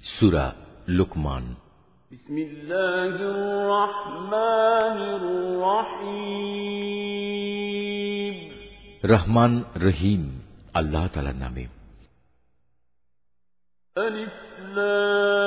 سورة لقمان. بسم الله الرحمن الرحيم. রহমান রহিম আল্লাহ তালার নামে ألف لام.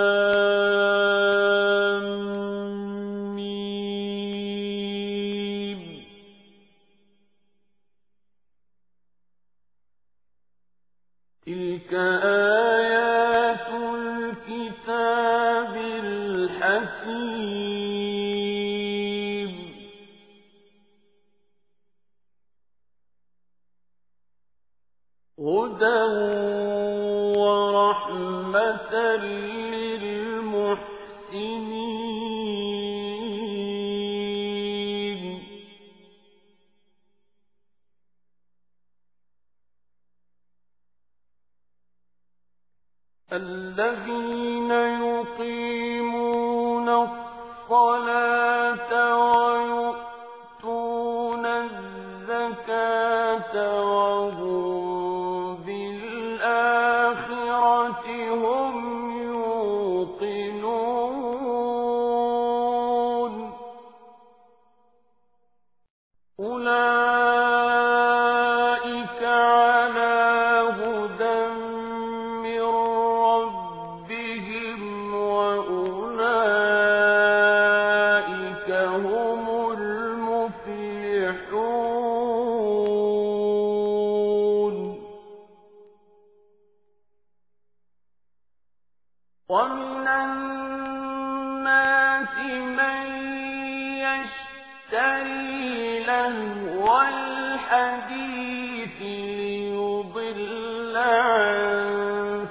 الذين يقيمون الصلاة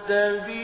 تَتَّبِعُونَ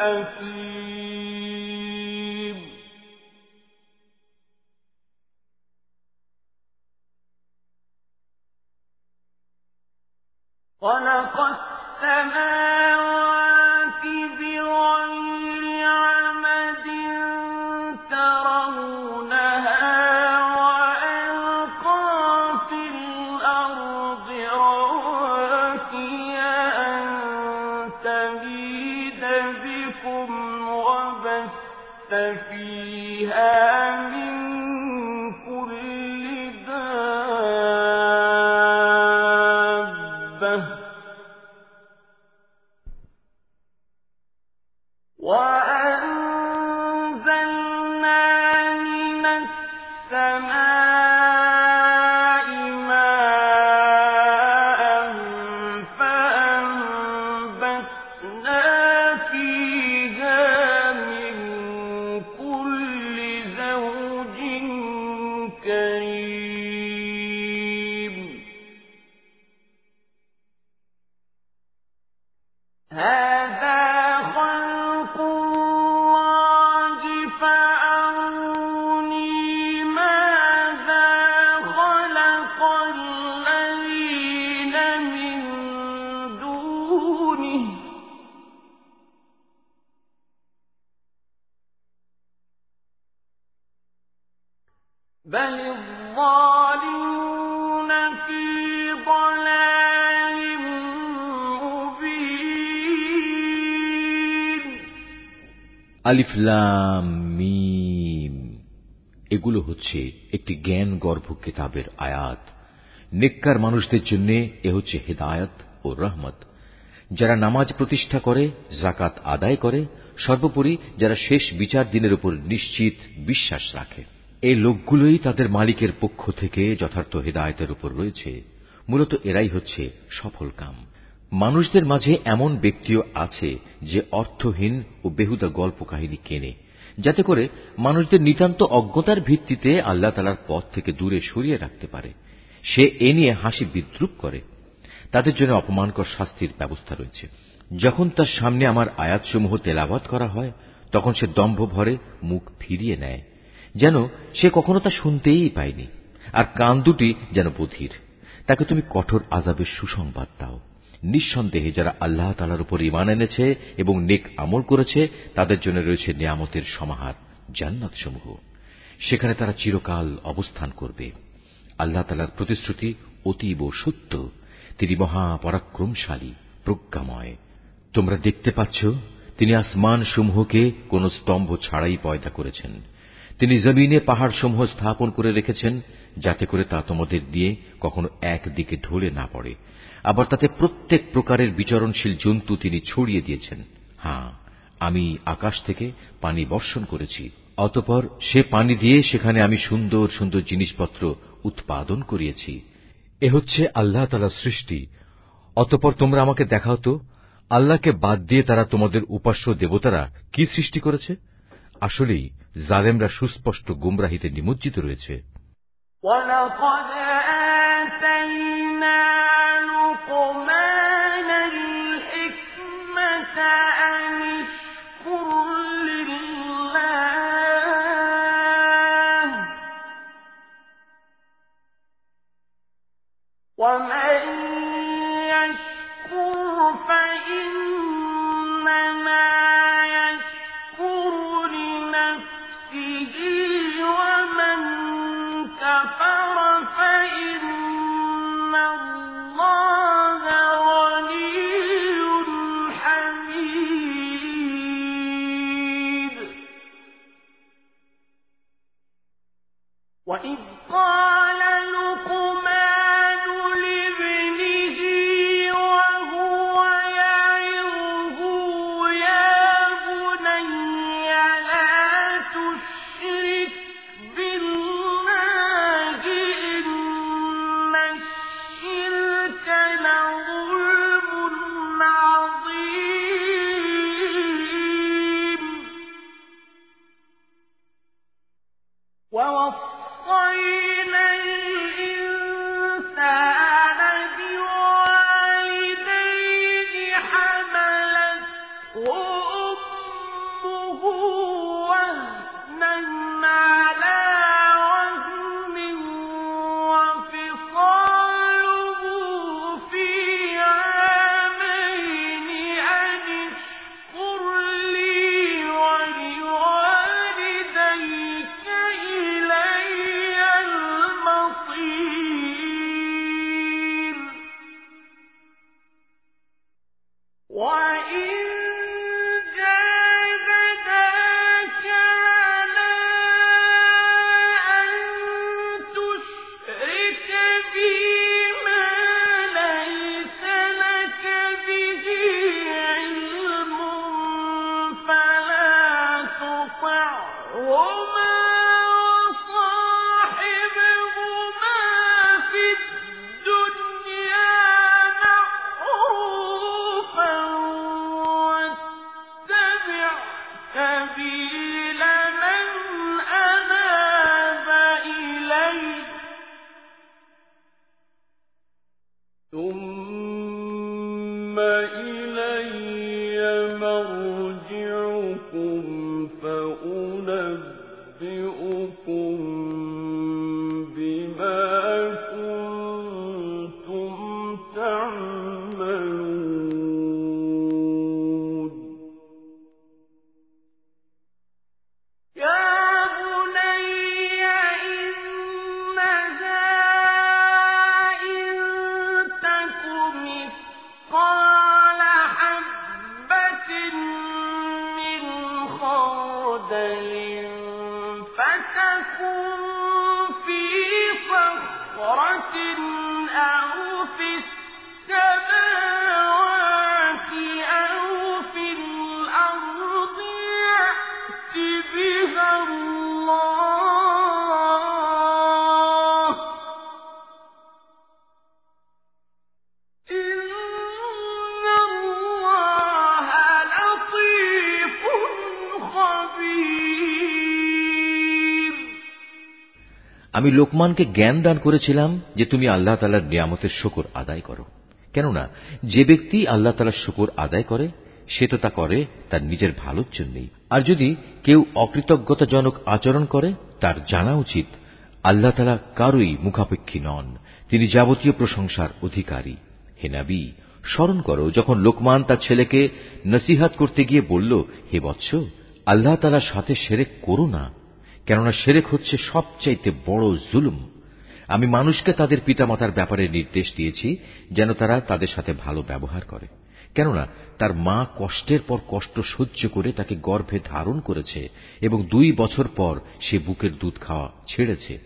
أثيم أَسْنَانٍ আলিফলাম এগুলো হচ্ছে একটি জ্ঞান গর্ভ কিতাবের আয়াত। নেককার মানুষদের জন্য এ হচ্ছে হেদায়ত ও রহমত। যারা নামাজ প্রতিষ্ঠা করে জাকাত আদায় করে, সর্বোপরি যারা শেষ বিচার দিনের উপর নিশ্চিত বিশ্বাস রাখে। এই লোকগুলোই তাদের মালিকের পক্ষ থেকে যথার্থ হেদায়তের উপর রয়েছে। মূলত এরাই হচ্ছে সফল কাম। মানুষদের মাঝে এমন ব্যক্তিও আছে যে অর্থহীন ও বেহুদা গল্প কাহিনী কেনে। যাতে করে মানুষদের নিতান্ত অজ্ঞতার ভিত্তিতে আল্লাহ তালার পথ থেকে দূরে সরিয়ে রাখতে পারে। সে এ নিয়ে হাসি বিদ্রুপ করে। তাদের জন্য অপমানকর শাস্তির ব্যবস্থা রয়েছে। যখন তার সামনে আমার আয়াতসমূহ তেলাবাত করা হয়, তখন সে দম্ভ ভরে মুখ ফিরিয়ে নেয়, যেন সে কখনো তা শুনতেই পায়নি। আর কান দুটি যেন বধির। তাকে তুমি কঠোর আজাবের সুসংবাদ দাও। নিঃসন্দেহে যারা আল্লাহ তালার উপর ইমান এনেছে এবং নেক আমল করেছে, তাদের জন্য রয়েছে নিয়ামতের সমাহার জান্নাত সমূহ সেখানে তারা চিরকাল অবস্থান করবে। আল্লাহ তালার প্রতিশ্রুতি অতীব সত্য। তিনি মহাপরাক্রমশালী, প্রজ্ঞাময়। তোমরা দেখতে পাচ্ছ, তিনি আসমান সমূহকে কোন স্তম্ভ ছাড়াই পয়দা করেছেন। তিনি জমিনে পাহাড় সমূহ স্থাপন করে রেখেছেন, যাতে করে তা তোমাদের দিয়ে কখনো একদিকে ঢলে না পড়ে। আবার তাতে প্রত্যেক প্রকারের বিচরণশীল জন্তু তিনি ছড়িয়ে দিয়েছেন। হ্যাঁ আমি আকাশ থেকে পানি বর্ষণ করেছি। অতপর সে পানি দিয়ে সেখানে আমি সুন্দর সুন্দর জিনিসপত্র উৎপাদন করিয়েছি। এ হচ্ছে আল্লাহ তালা সৃষ্টি। অতপর তোমরা আমাকে দেখাও তো, আল্লাহকে বাদ দিয়ে তারা তোমাদের উপাস্য দেবতারা কি সৃষ্টি করেছে? আসলেই জালেমরা সুস্পষ্ট গুমরাহিতে নিমজ্জিত রয়েছে ولقد آتينا لقمان الحكمة أن اشكر لله ومن يشكر فإنما আমি লোকমানকে জ্ঞান দান করেছিলাম যে তুমি আল্লাহ তালার নিয়ামতের শকর আদায় করো। কেননা, যে ব্যক্তি আল্লাহ তালার শকর আদায় করে, সে তো তা করে, তার নিজের ভালোর জন্যই। আর যদি কেউ অকৃতজ্ঞতাজনক আচরণ করে, তার জানা উচিত, আল্লাহ তালা কারই মুখাপেক্ষী নন, তিনি যাবতীয় প্রশংসার অধিকারী। হে নাবি, স্মরণ করো, যখন লোকমান তার ছেলেকে নসিহাত করতে গিয়ে বলল, হে বৎস, আল্লাহ তালার সাথে সেরেক করো না। কেননা সেরেক হচ্ছে সবচাইতে বড় জুলুম। আমি মানুষকে তাদের পিতামাতার ব্যাপারে নির্দেশ দিয়েছি, যেন তারা তাদের সাথে ভালো ব্যবহার করে। কেননা, তার মা কষ্টের পর কষ্ট সহ্য করে তাকে গর্ভে ধারণ করেছে এবং দুই বছর পর সে বুকের দুধ খাওয়া ছেড়েছে।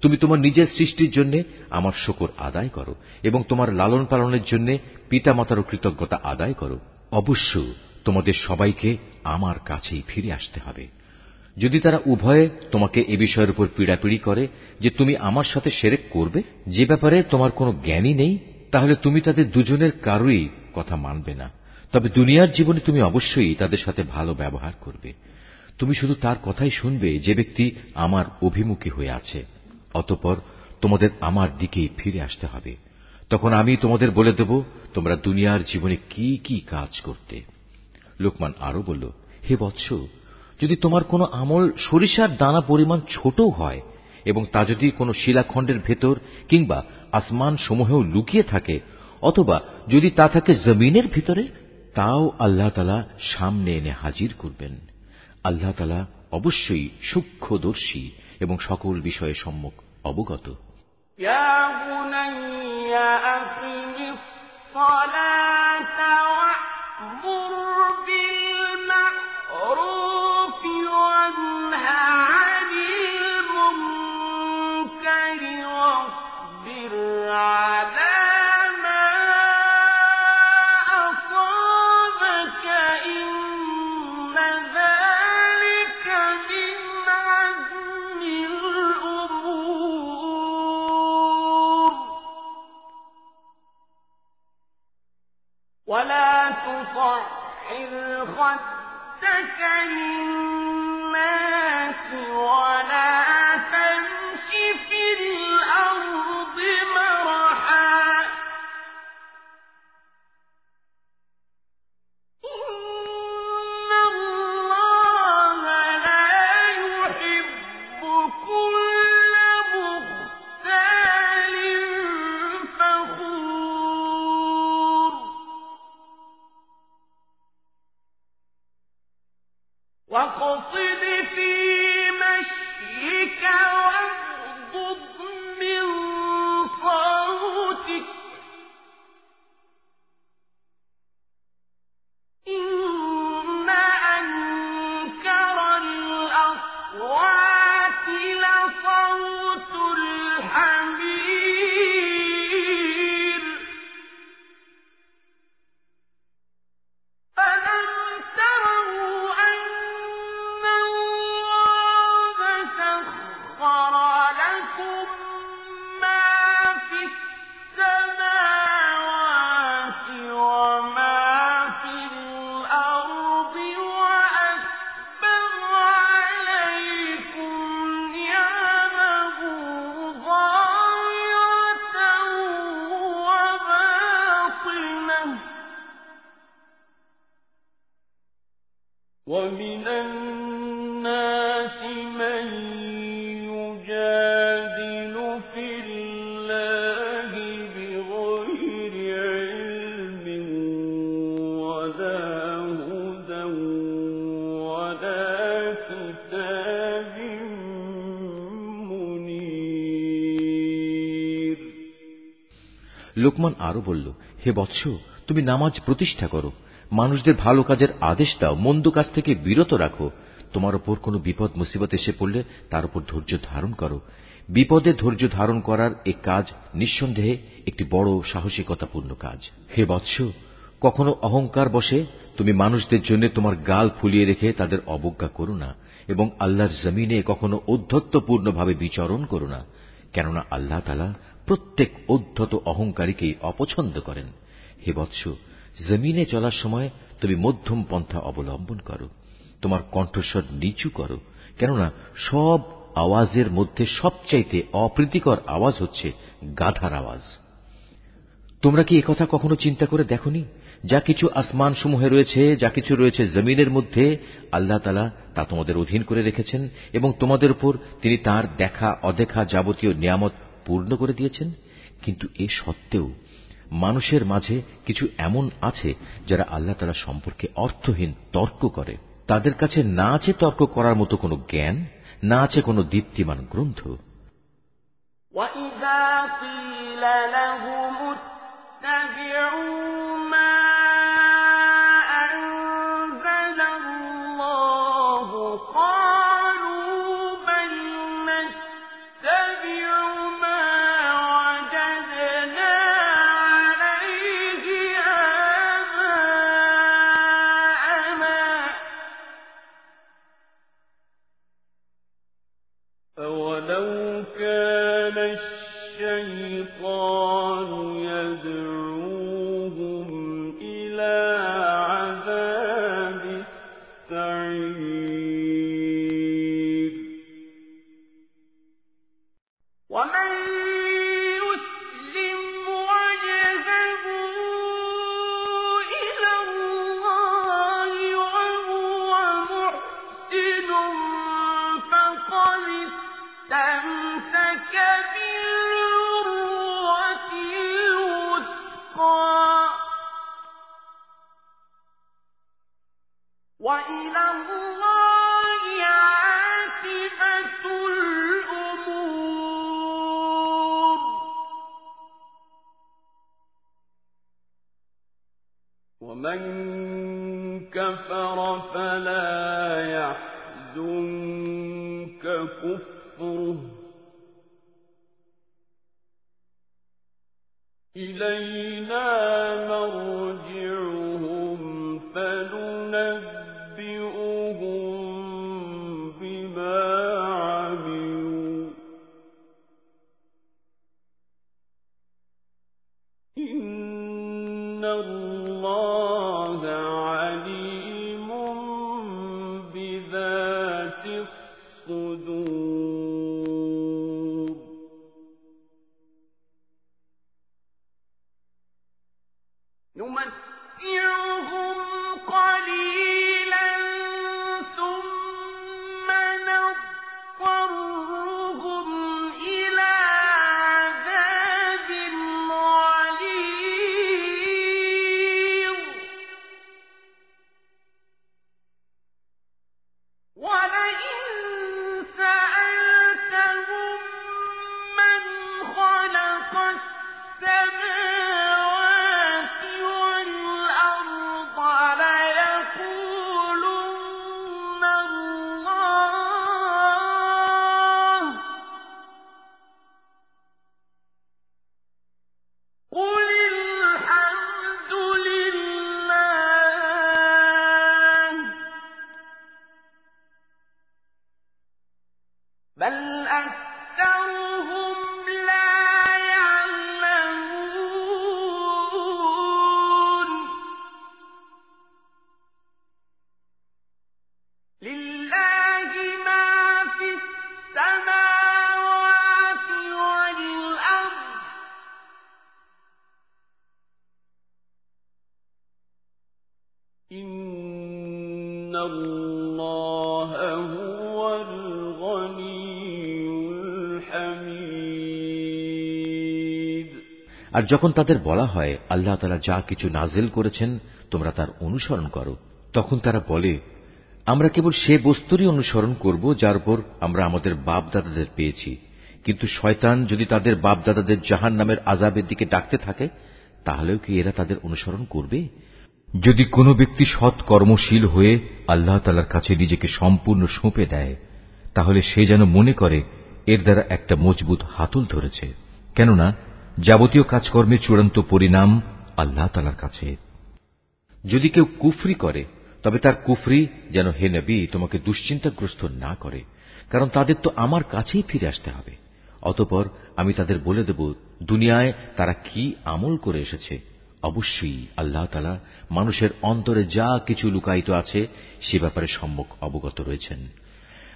তুমি তোমার নিজের সৃষ্টির জন্য আমার শকর আদায় করো এবং তোমার লালন পালনের জন্য পিতামাতারও কৃতজ্ঞতা আদায় করো। অবশ্য তোমাদের সবাইকে আমার কাছেই ফিরে আসতে হবে। যদি তারা উভয়ে তোমাকে এ বিষয়ের উপর পীড়াপিড়ি করে যে তুমি আমার সাথে সেরেক করবে? যে ব্যাপারে তোমার কোনো জ্ঞানই নেই, তাহলে তুমি তাদের দুজনের কারোই কথা মানবে না। তবে দুনিয়ার জীবনে তুমি অবশ্যই তাদের সাথে ভালো ব্যবহার করবে। তুমি শুধু তার কথাই শুনবে যে ব্যক্তি আমার অভিমুখী হয়ে আছে। অতপর তোমাদের আমার দিকেই ফিরে আসতে হবে। তখন আমি তোমাদের বলে দেব, তোমরা দুনিয়ার জীবনে কি কি কাজ করতে। লোকমান আরও বলল, হে বৎস যদি তোমার কোনো আমল সরিষার দানা পরিমাণ ছোটও হয় এবং তা যদি কোনো শিলাখণ্ডের ভেতর কিংবা আসমান সমূহেও লুকিয়ে থাকে অথবা যদি তা থাকে জমিনের ভিতরে তাও আল্লাহ তালা সামনে এনে হাজির করবেন আল্লাহ তালা অবশ্যই সূক্ষ্মদর্শী এবং সকল বিষয়ে সম্মুখ অবগত يا بني أقم الصلاة وأمر من লোকমান আরও বলল, হে বৎস, তুমি নামাজ প্রতিষ্ঠা করো। মানুষদের ভালো কাজের আদেশ দাও, মন্দ কাজ থেকে বিরত রাখো। তোমার ওপর কোনো বিপদ, মুসিবত এসে পড়লে তার উপর ধৈর্য ধারণ করো। বিপদে ধৈর্য ধারণ করার এ কাজ নিঃসন্দেহে একটি বড় সাহসিকতাপূর্ণ কাজ। হে বৎস, কখনো অহংকার বসে তুমি মানুষদের জন্য তোমার গাল ফুলিয়ে রেখে তাদের অবজ্ঞা করো না এবং আল্লাহর জমিনে কখনো ঔদ্ধত্যপূর্ণভাবে বিচরণ করো না। কেননা আল্লাহ তালা প্রত্যেক উদ্ধত অহংকারীকেই অপছন্দ করেন। হে বৎস, জমিনে চলার সময় তুমি মধ্যম পন্থা অবলম্বন করো, তোমার কণ্ঠস্বর নিচু করো, কেননা সব আওয়াজের মধ্যে সবচাইতে অপ্রীতিকর আওয়াজ হচ্ছে গাধার আওয়াজ। তোমরা কি একথা কখনো চিন্তা করে দেখনি? যা কিছু আসমান সমূহে রয়েছে, যা কিছু রয়েছে জমিনের মধ্যে, আল্লাহ তালা তা তোমাদের অধীন করে রেখেছেন এবং তোমাদের উপর তিনি তার দেখা অদেখা যাবতীয় নিয়ামত পূর্ণ করে দিয়েছেন কিন্তু এ সত্ত্বেও মানুষের মাঝে কিছু এমন আছে যারা আল্লাহ তালা সম্পর্কে অর্থহীন তর্ক করে তাদের কাছে না আছে তর্ক করার মতো কোনো জ্ঞান না আছে কোনো দীপ্তিমান গ্রন্থ وَإِذَا قِيلَ لَهُمُ اتَّبِعُوا اللَّهَ আর যখন তাদের বলা হয়, আল্লাহ তালা যা কিছু নাজিল করেছেন, তোমরা তার অনুসরণ করো, তখন তারা বলে, আমরা কেবল সে বস্তুরই অনুসরণ করব যার উপর আমরা আমাদের বাপ দাদাদের পেয়েছি। কিন্তু শয়তান যদি তাদের বাপ দাদাদের জাহান নামের আজাবের দিকে ডাকতে থাকে, তাহলেও কি এরা তাদের অনুসরণ করবে? যদি কোনো ব্যক্তি সৎ কর্মশীল হয়ে আল্লাহ তালার কাছে নিজেকে সম্পূর্ণ সঁপে দেয়, তাহলে সে যেন মনে করে, এর দ্বারা একটা মজবুত হাতল ধরেছে। কেননা যাবতীয় কাজকর্মের চূড়ান্ত পরিণাম আল্লাহ তালার কাছে। যদি কেউ কুফরি করে, তবে তার কুফরি যেন হে নবী, তোমাকে দুশ্চিন্তাগ্রস্ত না করে, কারণ তাদের তো আমার কাছেই ফিরে আসতে হবে। অতপর আমি তাদের বলে দেব, দুনিয়ায় তারা কি আমল করে এসেছে? অবশ্যই আল্লাহ তালা মানুষের অন্তরে যা কিছু লুকায়িত আছে, সে ব্যাপারে সম্মুখ অবগত রয়েছেন।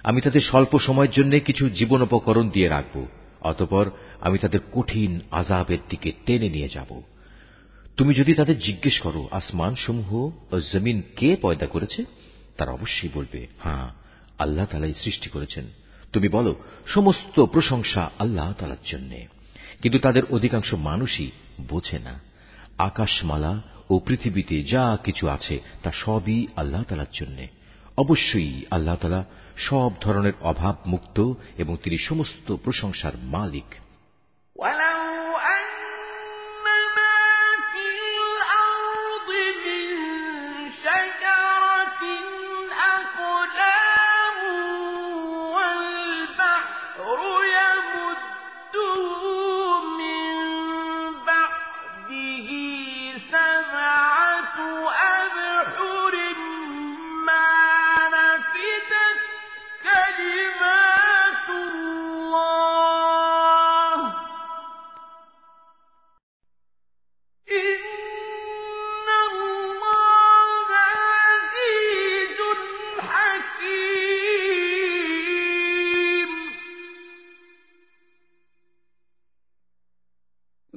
আমি তাদের স্বল্প সময়ের জন্য কিছু জীবনোপকরণ দিয়ে রাখব। অতপর আমি তাদের কঠিন আজাবের দিকে টেনে নিয়ে যাব। তুমি যদি তাদের জিজ্ঞেস করো আসমান সমূহ ও জমিন কে পয়দা করেছে? তারা অবশ্যই বলবে হ্যাঁ আল্লাহ তালাই সৃষ্টি করেছেন। তুমি বলো, সমস্ত প্রশংসা আল্লাহ তালার জন্য। কিন্তু তাদের অধিকাংশ মানুষই বোঝে না। আকাশমালা ও পৃথিবীতে যা কিছু আছে, তা সবই আল্লাহ তালার জন্য। অবশ্যই আল্লাহ তালা সব ধরনের অভাব মুক্ত এবং তিনি সমস্ত প্রশংসার মালিক।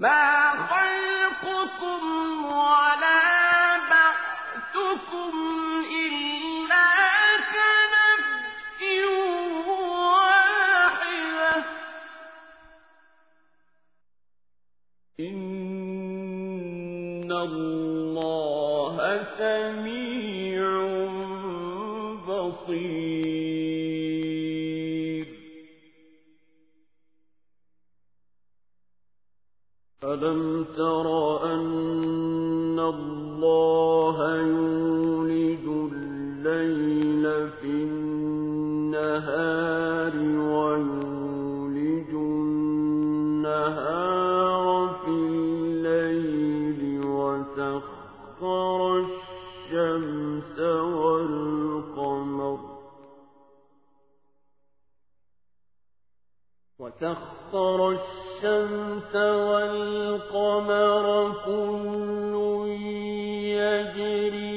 ما خلقكم وتخطر الشمس والقمر كل يجري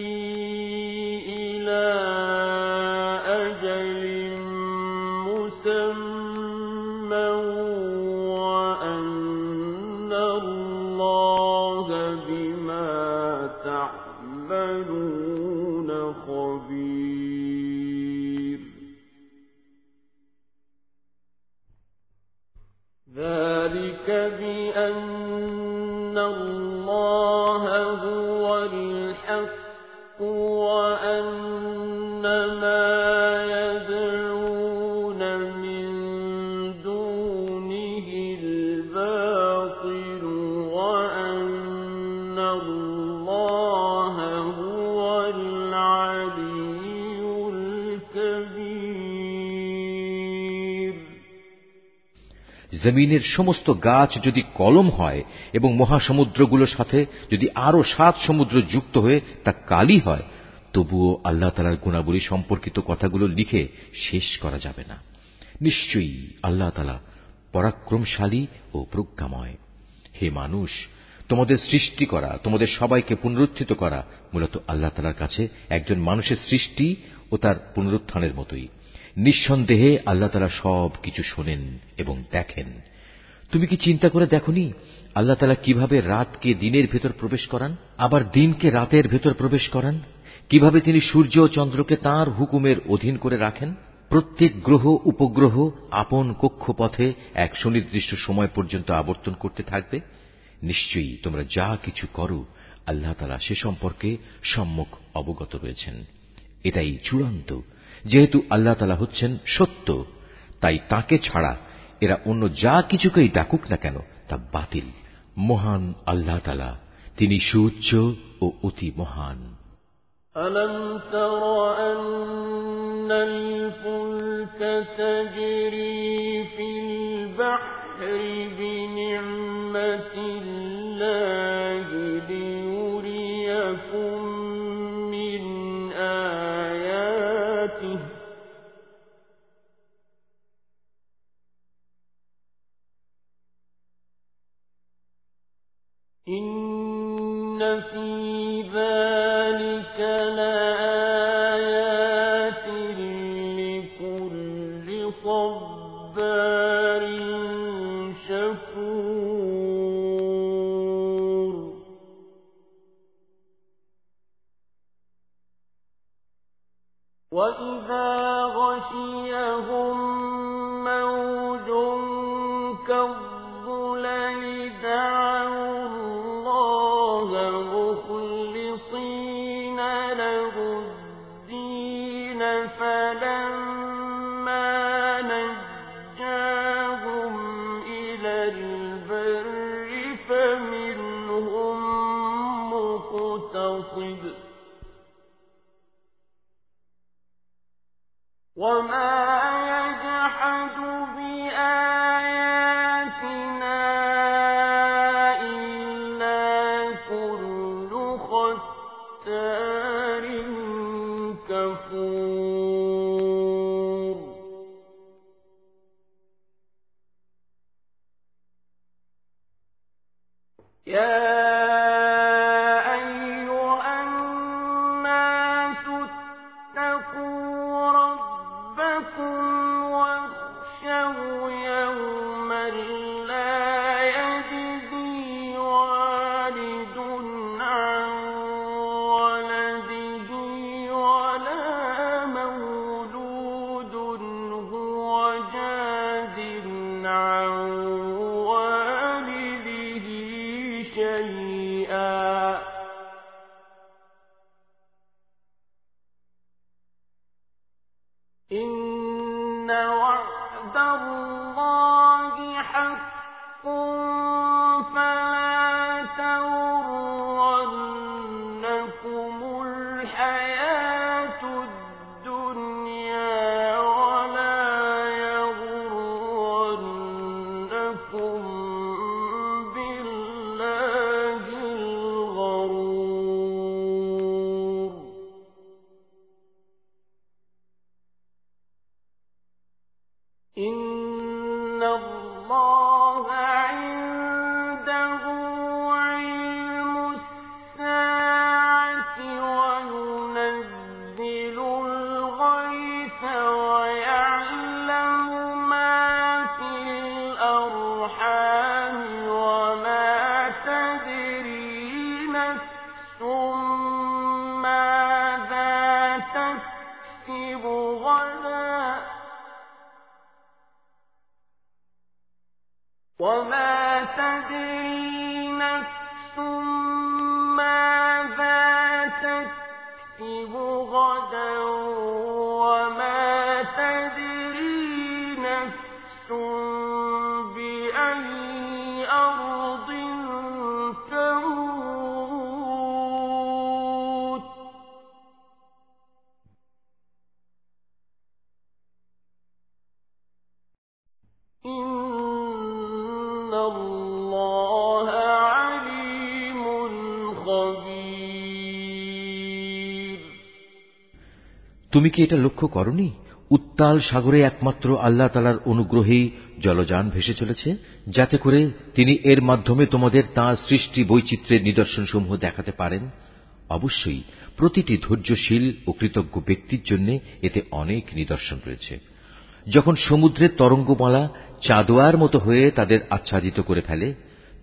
জমিনের সমস্ত গাছ যদি কলম হয় এবং মহাসমুদ্রগুলোর সাথে যদি আরও সাত সমুদ্র যুক্ত হয়ে তা কালি হয়, তবুও আল্লাহ তালার গুণাবলী সম্পর্কিত কথাগুলো লিখে শেষ করা যাবে না। নিশ্চয়ই আল্লাহ তালা পরাক্রমশালী ও প্রজ্ঞাময়। হে মানুষ, তোমাদের সৃষ্টি করা, তোমাদের সবাইকে পুনরুত্থিত করা মূলত আল্লাহ তালার কাছে একজন মানুষের সৃষ্টি ও তার পুনরুত্থানের মতোই। নিঃসন্দেহে আল্লাহ তালা সব কিছু শোনেন এবং দেখেন। তুমি কি চিন্তা করে দেখনি? আল্লাহ তালা কীভাবে রাতকে দিনের ভেতর প্রবেশ করান, আবার দিনকে রাতের ভেতর প্রবেশ করান? কীভাবে তিনি সূর্য ও চন্দ্রকে তাঁর হুকুমের অধীন করে রাখেন? প্রত্যেক গ্রহ, উপগ্রহ, আপন কক্ষপথে এক সুনির্দিষ্ট সময় পর্যন্ত আবর্তন করতে থাকবে? নিশ্চয়ই তোমরা যা কিছু করো, আল্লাহ তালা সে সম্পর্কে সম্মুখ অবগত রয়েছেন। এটাই চূড়ান্ত যেহেতু আল্লাহ তালা হচ্ছেন সত্য তাই তাকে ছাড়া এরা অন্য যা কিছুকেই ডাকুক না কেন তা বাতিল মহান আল্লাহ তালা তিনি সুউচ্চ ও অতি মহান ألم تر أن الفلك تجري في البحر بنعمة الله وإذا غشيهم الله عليم خبير তুমি কি এটা লক্ষ্য করনি উত্তাল সাগরে একমাত্র আল্লাহ তালার অনুগ্রহেই জলযান ভেসে চলেছে যাতে করে তিনি এর মাধ্যমে তোমাদের তাঁর সৃষ্টি বৈচিত্র্যের নিদর্শনসমূহ দেখাতে পারেন অবশ্যই প্রতিটি ধৈর্যশীল ও কৃতজ্ঞ ব্যক্তির জন্য এতে অনেক নিদর্শন রয়েছে যখন সমুদ্রের তরঙ্গমালা চাঁদোয়ার মতো হয়ে তাদের আচ্ছাদিত করে ফেলে,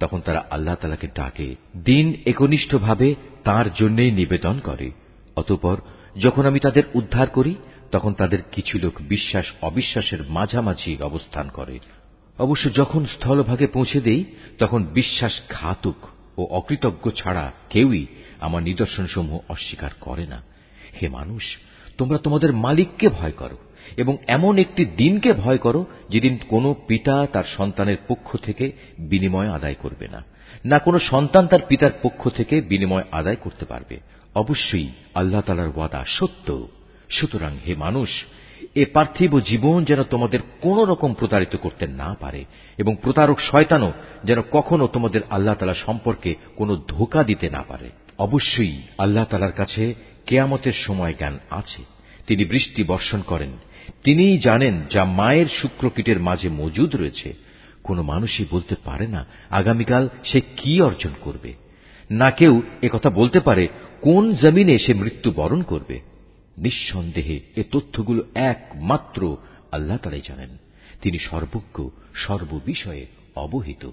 তখন তারা আল্লাহ তালাকে ডাকে, দিন একনিষ্ঠভাবে তাঁর জন্যেই নিবেদন করে। অতঃপর যখন আমি তাদের উদ্ধার করি, তখন তাদের কিছু লোক বিশ্বাস অবিশ্বাসের মাঝামাঝি অবস্থান করে। অবশ্য যখন স্থলভাগে পৌঁছে দেই, তখন বিশ্বাসঘাতক ও অকৃতজ্ঞ ছাড়া কেউই আমার নিদর্শনসমূহ অস্বীকার করে না। হে মানুষ তোমরা তোমাদের মালিককে ভয় করো এবং এমন একটি দিনকে ভয় করো যেদিন কোনো পিতা তার সন্তানের পক্ষ থেকে বিনিময় আদায় করবে না না কোনো সন্তান তার পিতার পক্ষ থেকে বিনিময় আদায় করতে পারবে। অবশ্যই আল্লাহ তালার ওয়াদা সত্য। সুতরাং হে মানুষ, এ পার্থিব জীবন যেন তোমাদের কোন রকম প্রতারিত করতে না পারে এবং প্রতারক শয়তানও যেন কখনো তোমাদের আল্লাহ তালা সম্পর্কে কোনো ধোকা দিতে না পারে। অবশ্যই আল্লাহ তালার কাছে কেয়ামতের সময় জ্ঞান আছে। তিনি বৃষ্টি বর্ষণ করেন। তিনিই জানেন যা মায়ের শুক্রকীটের মাঝে মজুদ রয়েছে। কোন মানুষই বলতে পারে না আগামীকাল সে কি অর্জন করবে। না কেউ কথা বলতে পারে কোন জমিনে সে মৃত্যু বরণ করবে। নিঃসন্দেহে এ তথ্যগুলো একমাত্র আল্লাহ তালাই জানেন। তিনি সর্বজ্ঞ, সর্ববিষয়ে অবহিত।